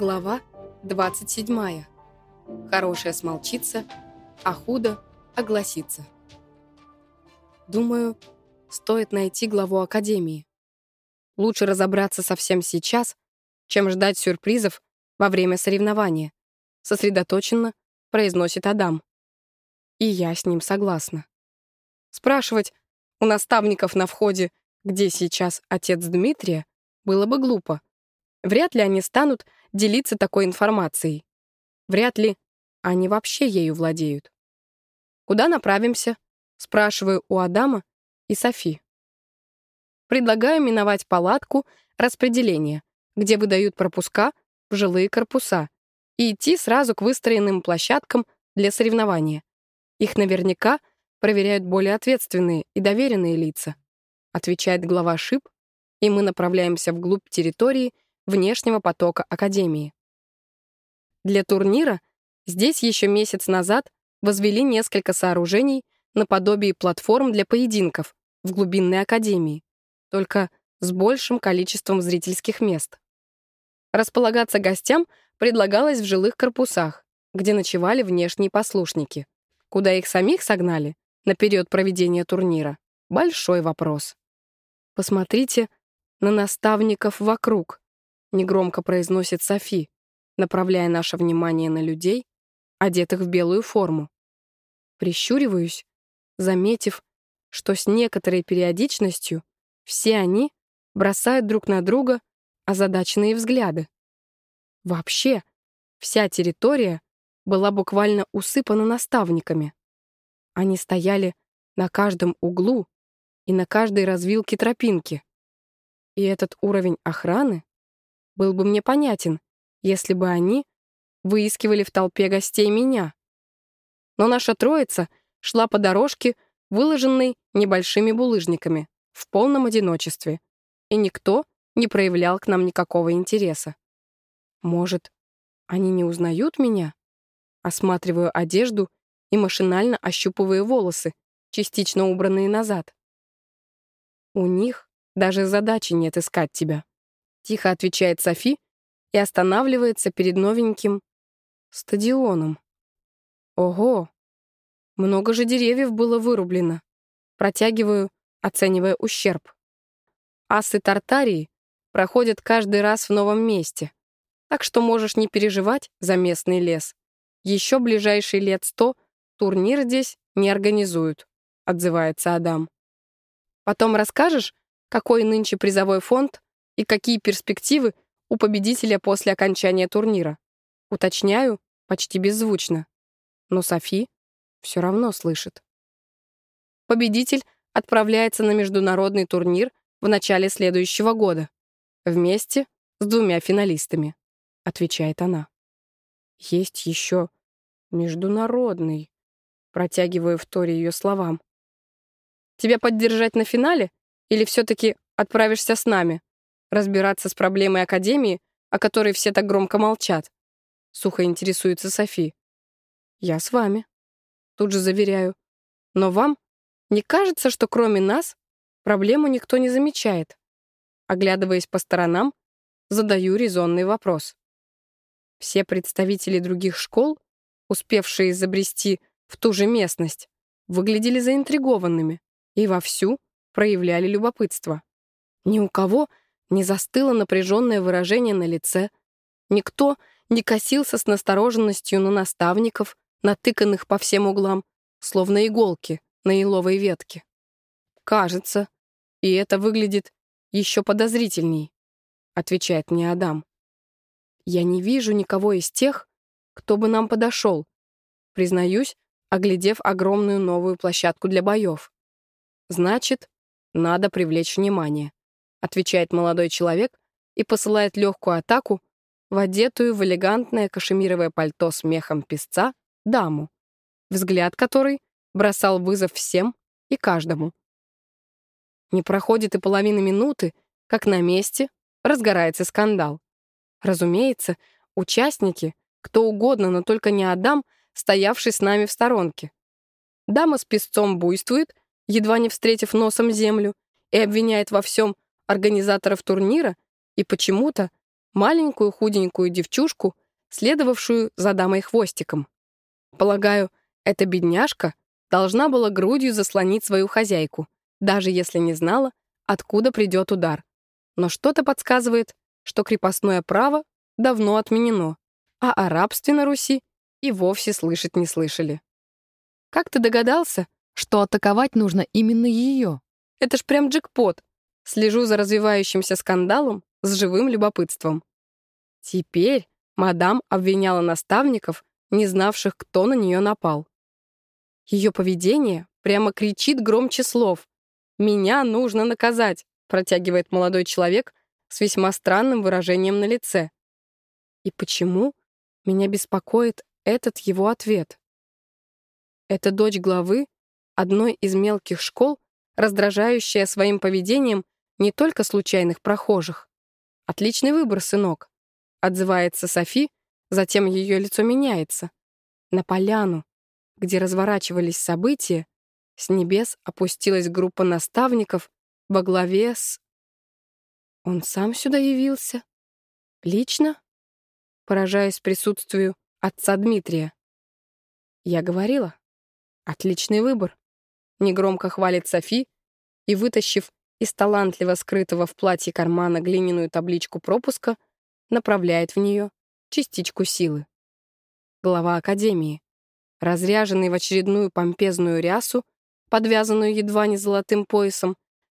Глава 27. Хорошая смолчится, а худо огласится. Думаю, стоит найти главу Академии. Лучше разобраться совсем сейчас, чем ждать сюрпризов во время соревнования. Сосредоточенно произносит Адам. И я с ним согласна. Спрашивать у наставников на входе, где сейчас отец Дмитрия, было бы глупо. Вряд ли они станут делиться такой информацией. Вряд ли они вообще ею владеют. «Куда направимся?» — спрашиваю у Адама и Софи. Предлагаю миновать палатку распределения, где выдают пропуска в жилые корпуса, и идти сразу к выстроенным площадкам для соревнования. Их наверняка проверяют более ответственные и доверенные лица, отвечает глава ШИП, и мы направляемся вглубь территории, внешнего потока Академии. Для турнира здесь еще месяц назад возвели несколько сооружений наподобие платформ для поединков в глубинной Академии, только с большим количеством зрительских мест. Располагаться гостям предлагалось в жилых корпусах, где ночевали внешние послушники. Куда их самих согнали на период проведения турнира — большой вопрос. Посмотрите на наставников вокруг. — негромко произносит Софи, направляя наше внимание на людей, одетых в белую форму. Прищуриваюсь, заметив, что с некоторой периодичностью все они бросают друг на друга озадаченные взгляды. Вообще, вся территория была буквально усыпана наставниками. Они стояли на каждом углу и на каждой развилке тропинки. И этот уровень охраны был бы мне понятен, если бы они выискивали в толпе гостей меня. Но наша троица шла по дорожке, выложенной небольшими булыжниками, в полном одиночестве, и никто не проявлял к нам никакого интереса. Может, они не узнают меня? Осматриваю одежду и машинально ощупываю волосы, частично убранные назад. У них даже задачи нет искать тебя. Тихо отвечает Софи и останавливается перед новеньким стадионом. Ого! Много же деревьев было вырублено. Протягиваю, оценивая ущерб. Асы Тартарии проходят каждый раз в новом месте, так что можешь не переживать за местный лес. Еще ближайшие лет сто турнир здесь не организуют, отзывается Адам. Потом расскажешь, какой нынче призовой фонд и какие перспективы у победителя после окончания турнира. Уточняю почти беззвучно. Но Софи все равно слышит. Победитель отправляется на международный турнир в начале следующего года. Вместе с двумя финалистами, отвечает она. Есть еще международный. Протягиваю в Торе ее словам. Тебя поддержать на финале или все-таки отправишься с нами? Разбираться с проблемой Академии, о которой все так громко молчат. Сухо интересуется Софи. Я с вами. Тут же заверяю. Но вам не кажется, что кроме нас проблему никто не замечает? Оглядываясь по сторонам, задаю резонный вопрос. Все представители других школ, успевшие изобрести в ту же местность, выглядели заинтригованными и вовсю проявляли любопытство. Ни у кого не застыло напряженное выражение на лице. Никто не косился с настороженностью на наставников, натыканных по всем углам, словно иголки на еловой ветке. «Кажется, и это выглядит еще подозрительней», — отвечает мне Адам. «Я не вижу никого из тех, кто бы нам подошел», признаюсь, оглядев огромную новую площадку для боев. «Значит, надо привлечь внимание отвечает молодой человек и посылает легкую атаку в одетую в элегантное кашемировое пальто с мехом песца даму, взгляд которой бросал вызов всем и каждому. Не проходит и половины минуты, как на месте разгорается скандал. Разумеется, участники, кто угодно, но только не Адам, стоявший с нами в сторонке. Дама с песцом буйствует, едва не встретив носом землю, и обвиняет во всем организаторов турнира и почему-то маленькую худенькую девчушку, следовавшую за дамой хвостиком. Полагаю, эта бедняжка должна была грудью заслонить свою хозяйку, даже если не знала, откуда придет удар. Но что-то подсказывает, что крепостное право давно отменено, а о рабстве на Руси и вовсе слышать не слышали. Как ты догадался, что атаковать нужно именно ее? Это ж прям джекпот. Слежу за развивающимся скандалом с живым любопытством. Теперь мадам обвиняла наставников, не знавших, кто на нее напал. Ее поведение прямо кричит громче слов. «Меня нужно наказать», протягивает молодой человек с весьма странным выражением на лице. И почему меня беспокоит этот его ответ? Это дочь главы одной из мелких школ, раздражающая своим поведением не только случайных прохожих. «Отличный выбор, сынок», — отзывается Софи, затем ее лицо меняется. На поляну, где разворачивались события, с небес опустилась группа наставников во главе с... Он сам сюда явился? Лично? Поражаясь присутствию отца Дмитрия. Я говорила. Отличный выбор. Негромко хвалит Софи и, вытащив из талантливо скрытого в платье кармана глиняную табличку пропуска, направляет в нее частичку силы. Глава Академии, разряженный в очередную помпезную рясу, подвязанную едва не золотым поясом,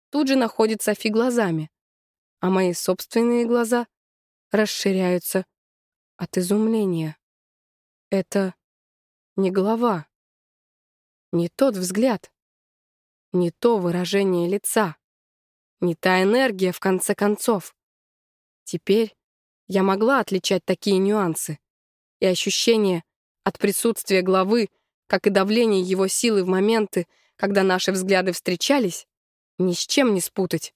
тут же находит Софи глазами, а мои собственные глаза расширяются от изумления. Это не голова, не тот взгляд, не то выражение лица, не та энергия, в конце концов. Теперь я могла отличать такие нюансы, и ощущение от присутствия главы, как и давление его силы в моменты, когда наши взгляды встречались, ни с чем не спутать.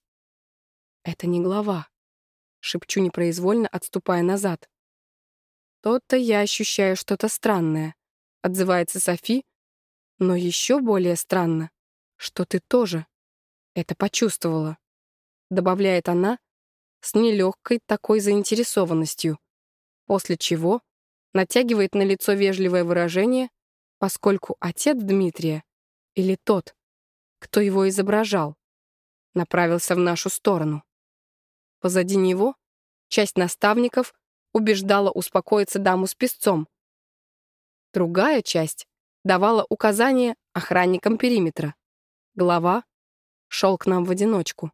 Это не глава, шепчу непроизвольно, отступая назад. То-то я ощущаю что-то странное, отзывается Софи, но еще более странно, что ты тоже это почувствовала, добавляет она с нелегкой такой заинтересованностью, после чего натягивает на лицо вежливое выражение, поскольку отец Дмитрия или тот, кто его изображал, направился в нашу сторону. Позади него часть наставников убеждала успокоиться даму с песцом. Другая часть давала указания охранникам периметра. Глава шел к нам в одиночку.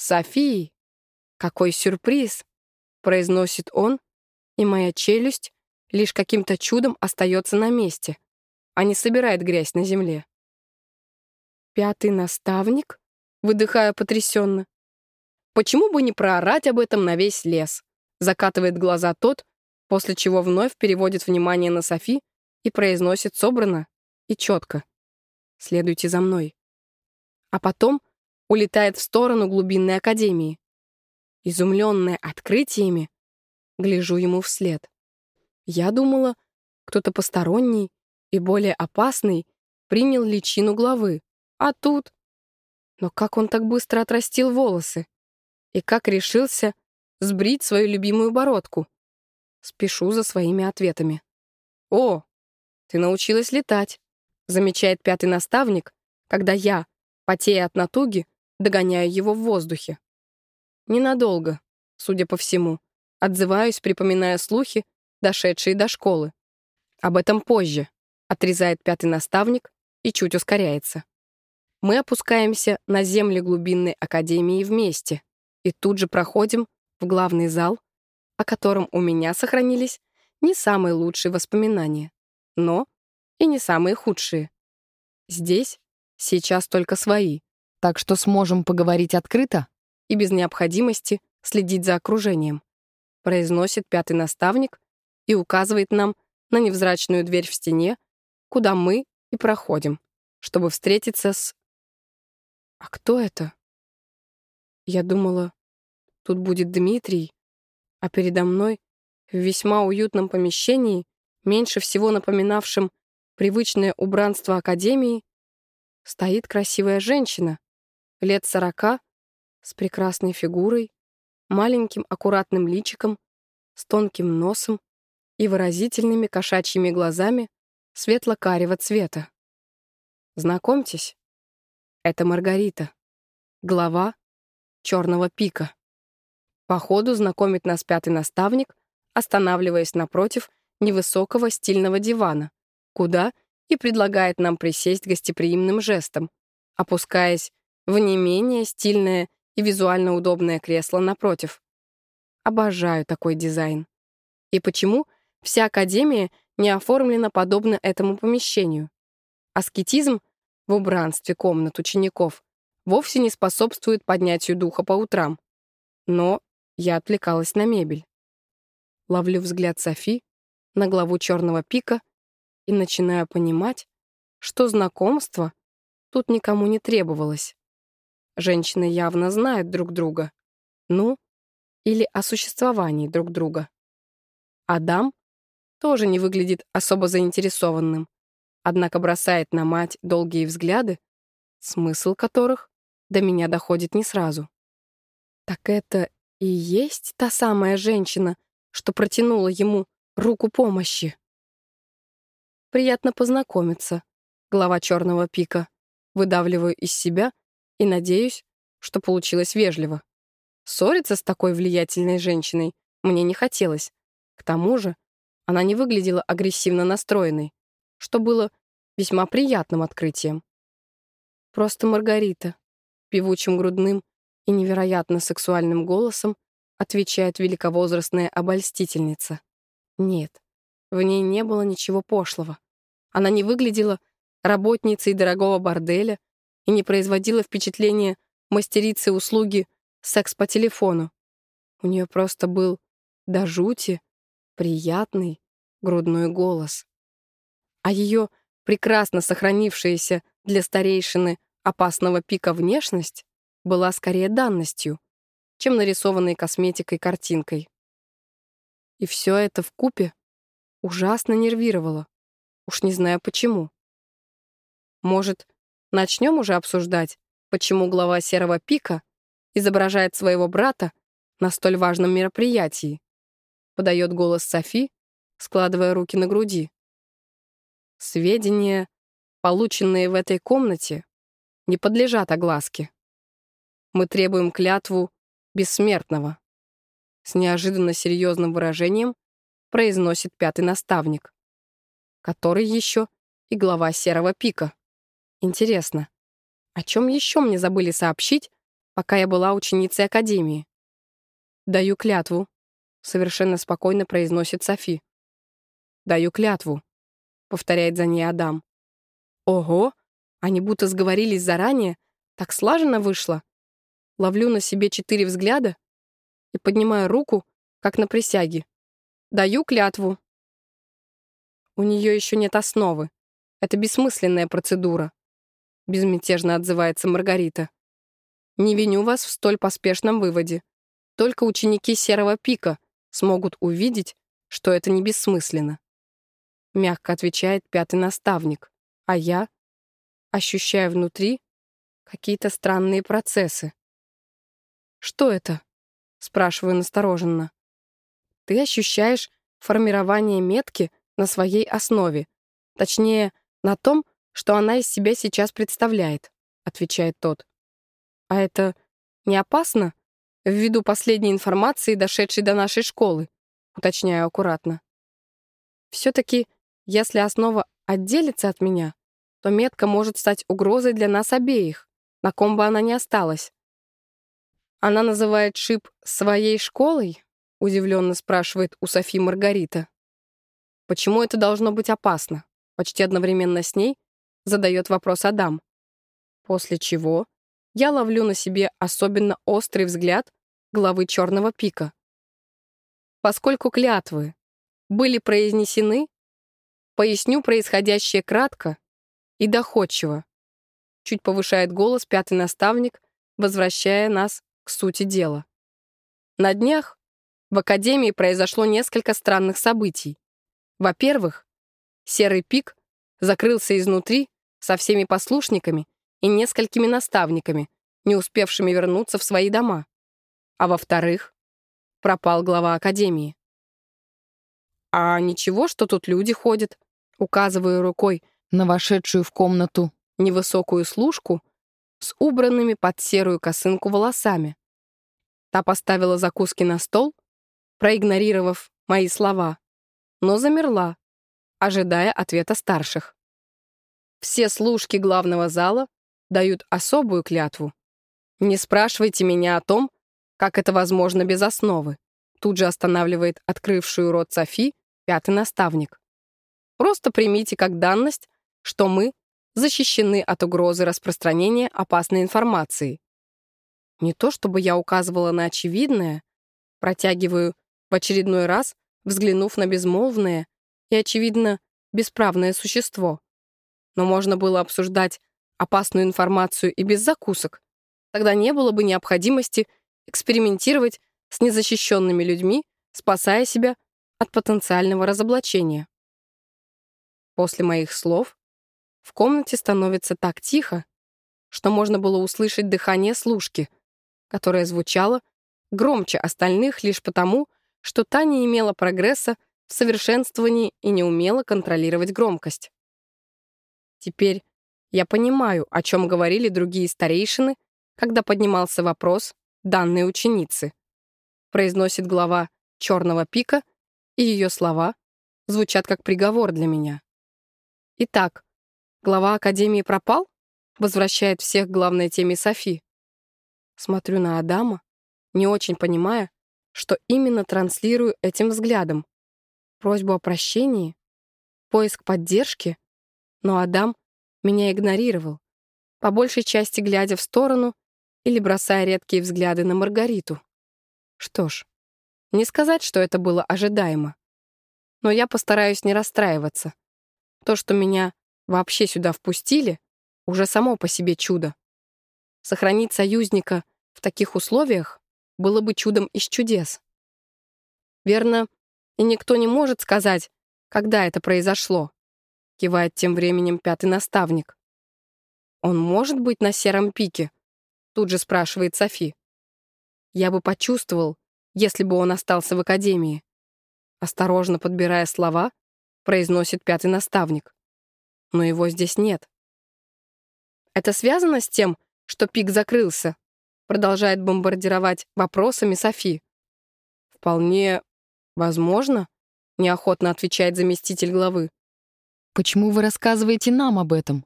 «Софии! Какой сюрприз!» — произносит он, и моя челюсть лишь каким-то чудом остается на месте, а не собирает грязь на земле. «Пятый наставник?» — выдыхая потрясенно. «Почему бы не проорать об этом на весь лес?» Закатывает глаза тот, после чего вновь переводит внимание на Софи и произносит собрано и четко. «Следуйте за мной». А потом улетает в сторону глубинной академии. Изумленная открытиями, гляжу ему вслед. Я думала, кто-то посторонний и более опасный принял личину главы, а тут... Но как он так быстро отрастил волосы? И как решился сбрить свою любимую бородку. Спешу за своими ответами. «О, ты научилась летать», — замечает пятый наставник, когда я, потея от натуги, догоняю его в воздухе. Ненадолго, судя по всему, отзываюсь, припоминая слухи, дошедшие до школы. Об этом позже, отрезает пятый наставник и чуть ускоряется. Мы опускаемся на земли глубинной академии вместе и тут же проходим в главный зал, о котором у меня сохранились не самые лучшие воспоминания, но и не самые худшие. Здесь сейчас только свои, так что сможем поговорить открыто и без необходимости следить за окружением, произносит пятый наставник и указывает нам на невзрачную дверь в стене, куда мы и проходим, чтобы встретиться с... А кто это? Я думала, Тут будет Дмитрий, а передо мной в весьма уютном помещении, меньше всего напоминавшем привычное убранство Академии, стоит красивая женщина, лет сорока, с прекрасной фигурой, маленьким аккуратным личиком, с тонким носом и выразительными кошачьими глазами светло-карего цвета. Знакомьтесь, это Маргарита, глава черного пика. По ходу знакомит нас пятый наставник, останавливаясь напротив невысокого стильного дивана, куда и предлагает нам присесть гостеприимным жестом, опускаясь в не менее стильное и визуально удобное кресло напротив. Обожаю такой дизайн. И почему вся Академия не оформлена подобно этому помещению? Аскетизм в убранстве комнат учеников вовсе не способствует поднятию духа по утрам. Но я отвлекалась на мебель. Ловлю взгляд Софи на главу черного пика и начинаю понимать, что знакомство тут никому не требовалось. Женщины явно знают друг друга. Ну, или о существовании друг друга. Адам тоже не выглядит особо заинтересованным, однако бросает на мать долгие взгляды, смысл которых до меня доходит не сразу. Так это и есть та самая женщина, что протянула ему руку помощи. Приятно познакомиться, глава черного пика. Выдавливаю из себя и надеюсь, что получилось вежливо. Ссориться с такой влиятельной женщиной мне не хотелось. К тому же она не выглядела агрессивно настроенной, что было весьма приятным открытием. Просто Маргарита, певучим грудным и невероятно сексуальным голосом, отвечает великовозрастная обольстительница. Нет, в ней не было ничего пошлого. Она не выглядела работницей дорогого борделя и не производила впечатления мастерицы услуги секс по телефону. У нее просто был до жути приятный грудной голос. А ее прекрасно сохранившаяся для старейшины опасного пика внешность была скорее данностью, чем нарисованной косметикой картинкой. И все это в купе ужасно нервировало. Уж не знаю почему. Может, начнем уже обсуждать, почему глава Серого Пика изображает своего брата на столь важном мероприятии? Подает голос Софи, складывая руки на груди. Сведения, полученные в этой комнате, не подлежат огласке. Мы требуем клятву бессмертного. С неожиданно серьезным выражением произносит пятый наставник, который еще и глава Серого Пика. Интересно, о чем еще мне забыли сообщить, пока я была ученицей Академии? Даю клятву, совершенно спокойно произносит Софи. Даю клятву, повторяет за ней Адам. Ого, они будто сговорились заранее, так слаженно вышло. Ловлю на себе четыре взгляда и поднимаю руку, как на присяге. Даю клятву. У нее еще нет основы. Это бессмысленная процедура. Безмятежно отзывается Маргарита. Не виню вас в столь поспешном выводе. Только ученики Серого Пика смогут увидеть, что это не бессмысленно. Мягко отвечает пятый наставник, а я ощущаю внутри какие-то странные процессы. «Что это?» — спрашиваю настороженно. «Ты ощущаешь формирование метки на своей основе, точнее, на том, что она из себя сейчас представляет», — отвечает тот. «А это не опасно, ввиду последней информации, дошедшей до нашей школы?» — уточняю аккуратно. «Все-таки, если основа отделится от меня, то метка может стать угрозой для нас обеих, на ком бы она ни осталась. Она называет шип своей школой? Удивленно спрашивает у Софи Маргарита. Почему это должно быть опасно? Почти одновременно с ней задает вопрос Адам. После чего я ловлю на себе особенно острый взгляд главы черного пика. Поскольку клятвы были произнесены, поясню происходящее кратко и доходчиво. Чуть повышает голос пятый наставник, возвращая нас к сути дела. На днях в Академии произошло несколько странных событий. Во-первых, Серый пик закрылся изнутри со всеми послушниками и несколькими наставниками, не успевшими вернуться в свои дома. А во-вторых, пропал глава Академии. «А ничего, что тут люди ходят?» Указываю рукой на вошедшую в комнату невысокую служку с убранными под серую косынку волосами. Та поставила закуски на стол, проигнорировав мои слова, но замерла, ожидая ответа старших. Все служки главного зала дают особую клятву. Не спрашивайте меня о том, как это возможно без основы. Тут же останавливает открывшую рот Софи пятый наставник. Просто примите как данность, что мы защищены от угрозы распространения опасной информации. Не то чтобы я указывала на очевидное, протягиваю в очередной раз, взглянув на безмолвное и, очевидно, бесправное существо. Но можно было обсуждать опасную информацию и без закусок. Тогда не было бы необходимости экспериментировать с незащищенными людьми, спасая себя от потенциального разоблачения. После моих слов в комнате становится так тихо, что можно было услышать дыхание служки, которое звучало громче остальных лишь потому, что та не имела прогресса в совершенствовании и не умела контролировать громкость. Теперь я понимаю, о чем говорили другие старейшины, когда поднимался вопрос данной ученицы. Произносит глава «Черного пика», и ее слова звучат как приговор для меня. Итак, глава Академии пропал? Возвращает всех к главной теме Софи. Смотрю на Адама, не очень понимая, что именно транслирую этим взглядом. Просьбу о прощении, поиск поддержки, но Адам меня игнорировал, по большей части глядя в сторону или бросая редкие взгляды на Маргариту. Что ж, не сказать, что это было ожидаемо. Но я постараюсь не расстраиваться. То, что меня вообще сюда впустили, уже само по себе чудо. Сохранить союзника в таких условиях было бы чудом из чудес. Верно, и никто не может сказать, когда это произошло кивает тем временем пятый наставник. «Он может быть на сером пике?» Тут же спрашивает Софи. «Я бы почувствовал, если бы он остался в академии». Осторожно подбирая слова, произносит пятый наставник. Но его здесь нет. «Это связано с тем, что пик закрылся?» Продолжает бомбардировать вопросами Софи. «Вполне возможно», — неохотно отвечает заместитель главы. «Почему вы рассказываете нам об этом?»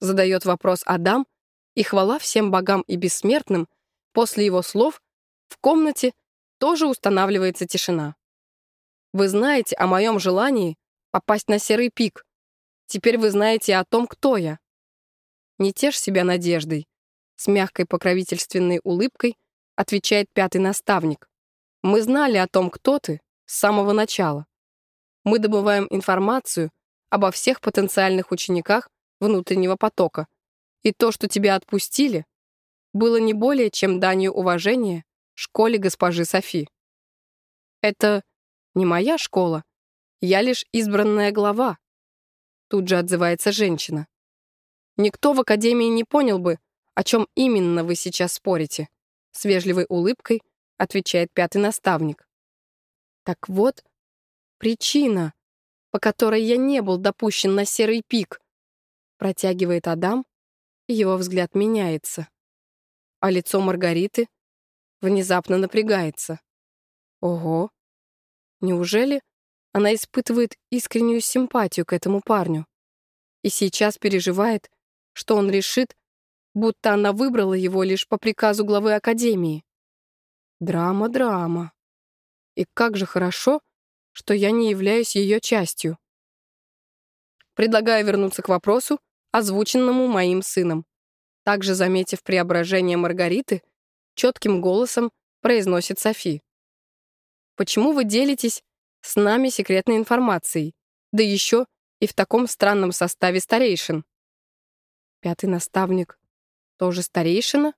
Задает вопрос Адам, и хвала всем богам и бессмертным, после его слов в комнате тоже устанавливается тишина. Вы знаете о моем желании попасть на серый пик. Теперь вы знаете о том, кто я. Не тешь себя надеждой. С мягкой покровительственной улыбкой отвечает пятый наставник. Мы знали о том, кто ты, с самого начала. Мы добываем информацию обо всех потенциальных учениках внутреннего потока. И то, что тебя отпустили, было не более чем данью уважения школе госпожи Софи. Это не моя школа, я лишь избранная глава. Тут же отзывается женщина. Никто в академии не понял бы, о чем именно вы сейчас спорите. С вежливой улыбкой отвечает пятый наставник. Так вот, причина, по которой я не был допущен на серый пик. Протягивает Адам, и его взгляд меняется. А лицо Маргариты внезапно напрягается. Ого! Неужели она испытывает искреннюю симпатию к этому парню? И сейчас переживает, что он решит, будто она выбрала его лишь по приказу главы Академии. Драма, драма. И как же хорошо, что я не являюсь ее частью. Предлагаю вернуться к вопросу, озвученному моим сыном. Также, заметив преображение Маргариты, четким голосом произносит Софи. «Почему вы делитесь с нами секретной информацией, да еще и в таком странном составе старейшин?» Пятый наставник тоже старейшина?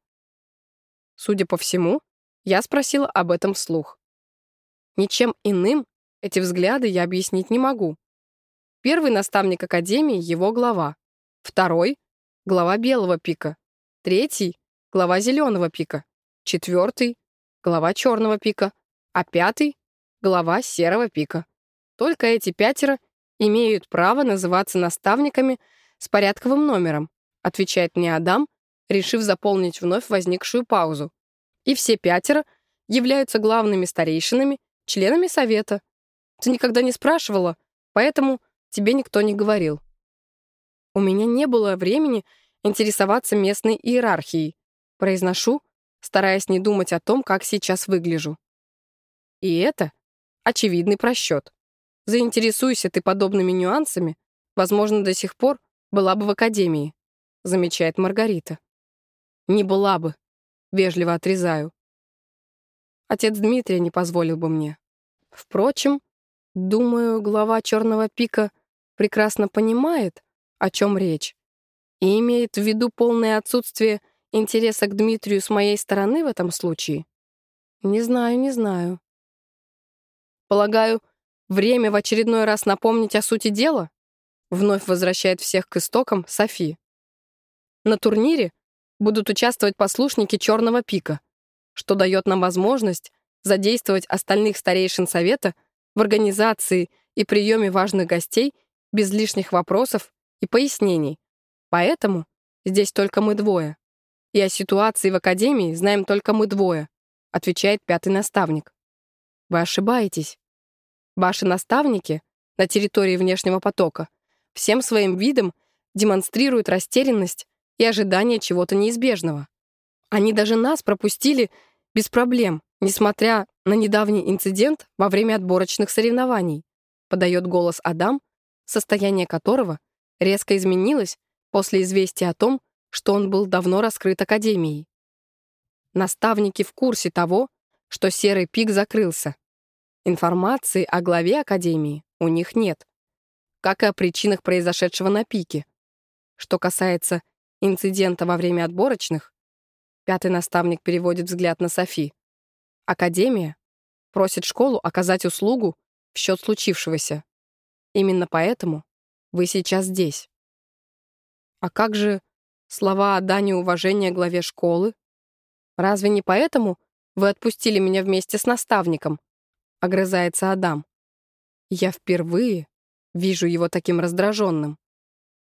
Судя по всему, я спросила об этом вслух. Ничем иным эти взгляды я объяснить не могу. Первый наставник Академии — его глава. Второй — глава Белого пика. Третий — глава Зеленого пика. Четвертый — глава Черного пика. а пятый — глава Серого пика. Только эти пятеро имеют право называться наставниками с порядковым номером, отвечает мне Адам, решив заполнить вновь возникшую паузу. И все пятеро являются главными старейшинами, членами совета. Ты никогда не спрашивала, поэтому тебе никто не говорил. У меня не было времени интересоваться местной иерархией. Произношу, стараясь не думать о том, как сейчас выгляжу. И это очевидный просчет. Заинтересуйся ты подобными нюансами, возможно, до сих пор была бы в академии, замечает Маргарита. Не была бы, вежливо отрезаю. Отец Дмитрия не позволил бы мне. Впрочем, думаю, глава Черного пика прекрасно понимает, о чем речь, и имеет в виду полное отсутствие интереса к Дмитрию с моей стороны в этом случае. Не знаю, не знаю. Полагаю, время в очередной раз напомнить о сути дела? Вновь возвращает всех к истокам Софи. На турнире будут участвовать послушники Черного пика, что дает нам возможность задействовать остальных старейшин Совета в организации и приеме важных гостей без лишних вопросов и пояснений. Поэтому здесь только мы двое. И о ситуации в Академии знаем только мы двое, отвечает пятый наставник. Вы ошибаетесь. Ваши наставники на территории внешнего потока всем своим видом демонстрируют растерянность и ожидание чего-то неизбежного. Они даже нас пропустили без проблем, несмотря на недавний инцидент во время отборочных соревнований, подает голос Адам, состояние которого резко изменилось после известия о том, что он был давно раскрыт Академией. Наставники в курсе того, что Серый пик закрылся. Информации о главе Академии у них нет, как и о причинах произошедшего на пике. Что касается инцидента во время отборочных, пятый наставник переводит взгляд на Софи. Академия просит школу оказать услугу в счет случившегося. Именно поэтому вы сейчас здесь. А как же слова о дане уважения главе школы? Разве не поэтому вы отпустили меня вместе с наставником? Огрызается Адам. Я впервые вижу его таким раздраженным.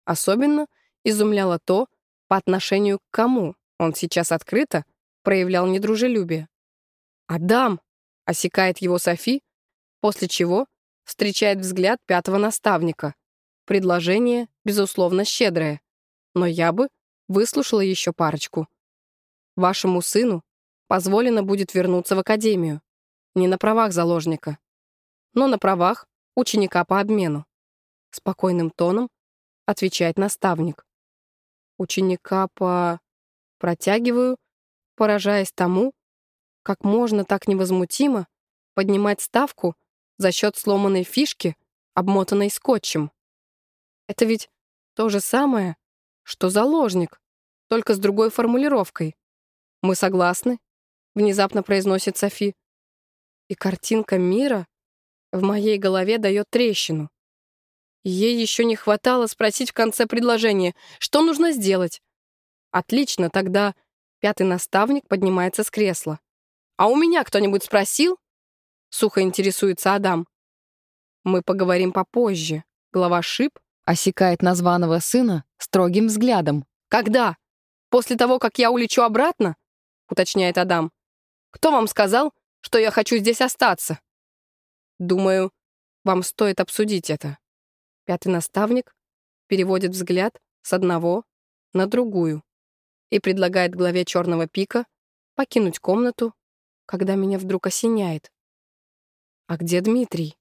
Особенно изумляло то, по отношению к кому он сейчас открыто проявлял недружелюбие. «Адам!» — осекает его Софи, после чего встречает взгляд пятого наставника. Предложение, безусловно, щедрое, но я бы выслушала еще парочку. Вашему сыну позволено будет вернуться в академию. Не на правах заложника, но на правах ученика по обмену. Спокойным тоном отвечает наставник ученика по... Протягиваю, поражаясь тому, как можно так невозмутимо поднимать ставку за счет сломанной фишки, обмотанной скотчем. Это ведь то же самое, что заложник, только с другой формулировкой. «Мы согласны», — внезапно произносит Софи. И картинка мира в моей голове дает трещину. Ей еще не хватало спросить в конце предложения, что нужно сделать. Отлично, тогда пятый наставник поднимается с кресла. «А у меня кто-нибудь спросил?» Сухо интересуется Адам. «Мы поговорим попозже». Глава Шип осекает названного сына строгим взглядом. «Когда? После того, как я улечу обратно?» уточняет Адам. «Кто вам сказал, что я хочу здесь остаться?» «Думаю, вам стоит обсудить это». Пятый наставник переводит взгляд с одного на другую и предлагает главе черного пика покинуть комнату, когда меня вдруг осеняет. А где Дмитрий?